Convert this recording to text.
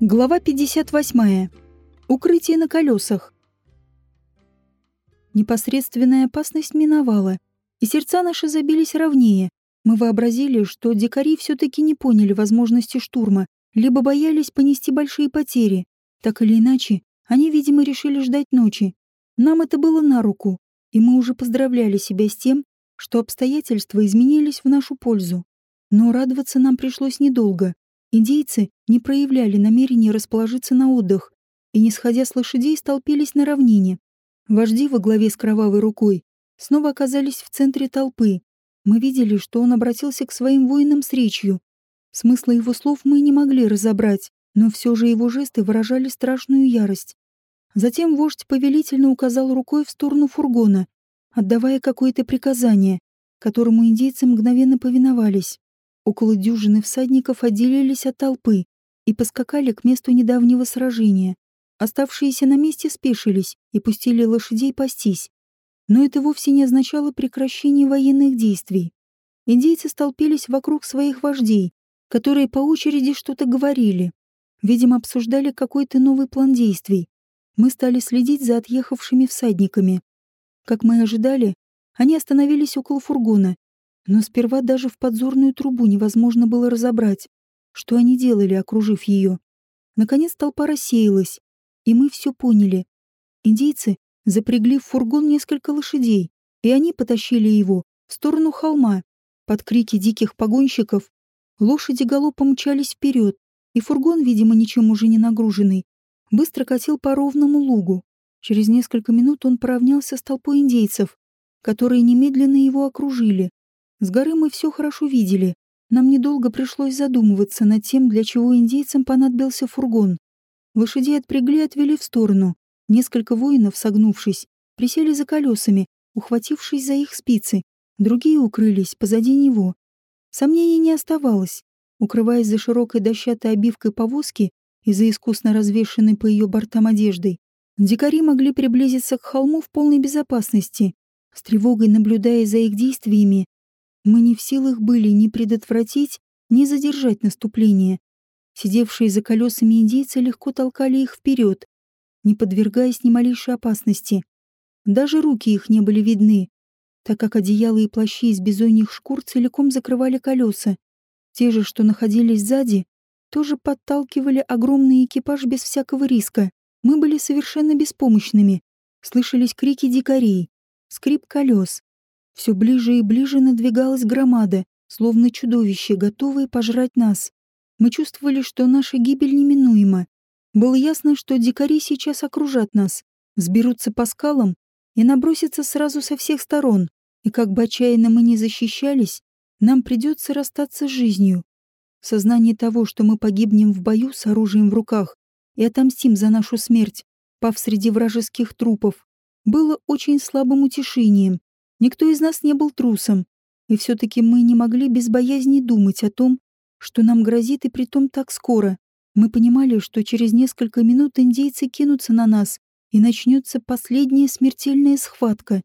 Глава 58. Укрытие на колесах. Непосредственная опасность миновала, и сердца наши забились ровнее. Мы вообразили, что дикари все-таки не поняли возможности штурма, либо боялись понести большие потери. Так или иначе, они, видимо, решили ждать ночи. Нам это было на руку, и мы уже поздравляли себя с тем, что обстоятельства изменились в нашу пользу. Но радоваться нам пришлось недолго. Индейцы не проявляли намерения расположиться на отдых и, не сходя с лошадей, столпились на равнине. Вожди во главе с кровавой рукой снова оказались в центре толпы. Мы видели, что он обратился к своим воинам с речью. Смысла его слов мы не могли разобрать, но все же его жесты выражали страшную ярость. Затем вождь повелительно указал рукой в сторону фургона, отдавая какое-то приказание, которому индейцы мгновенно повиновались. Около дюжины всадников отделились от толпы и поскакали к месту недавнего сражения. Оставшиеся на месте спешились и пустили лошадей пастись. Но это вовсе не означало прекращение военных действий. Индейцы столпились вокруг своих вождей, которые по очереди что-то говорили. Видимо, обсуждали какой-то новый план действий. Мы стали следить за отъехавшими всадниками. Как мы ожидали, они остановились около фургона но сперва даже в подзорную трубу невозможно было разобрать, что они делали, окружив ее. Наконец толпа рассеялась, и мы все поняли. Индейцы запрягли в фургон несколько лошадей, и они потащили его в сторону холма. Под крики диких погонщиков лошади галопом мчались вперед, и фургон, видимо, ничем уже не нагруженный, быстро катил по ровному лугу. Через несколько минут он поравнялся с толпой индейцев, которые немедленно его окружили. С горы мы все хорошо видели. Нам недолго пришлось задумываться над тем, для чего индейцам понадобился фургон. Лошадей отпрягли и отвели в сторону. Несколько воинов, согнувшись, присели за колесами, ухватившись за их спицы. Другие укрылись позади него. Сомнений не оставалось. Укрываясь за широкой дощатой обивкой повозки и за искусно развешенной по ее бортам одеждой, дикари могли приблизиться к холму в полной безопасности. С тревогой наблюдая за их действиями, мы не в силах были ни предотвратить, ни задержать наступление. Сидевшие за колесами индейцы легко толкали их вперед, не подвергаясь ни малейшей опасности. Даже руки их не были видны, так как одеяла и плащи из бизоньих шкур целиком закрывали колеса. Те же, что находились сзади, тоже подталкивали огромный экипаж без всякого риска. Мы были совершенно беспомощными. Слышались крики дикарей, скрип колес, все ближе и ближе надвигалась громада, словно чудовище, готовое пожрать нас. Мы чувствовали, что наша гибель неминуема. Было ясно, что дикари сейчас окружат нас, сберутся по скалам и набросятся сразу со всех сторон. И как бы отчаянно мы не защищались, нам придется расстаться с жизнью. Сознание того, что мы погибнем в бою с оружием в руках и отомстим за нашу смерть, пав среди вражеских трупов, было очень слабым утешением. Никто из нас не был трусом, и все-таки мы не могли без боязни думать о том, что нам грозит и притом так скоро. Мы понимали, что через несколько минут индейцы кинутся на нас, и начнется последняя смертельная схватка.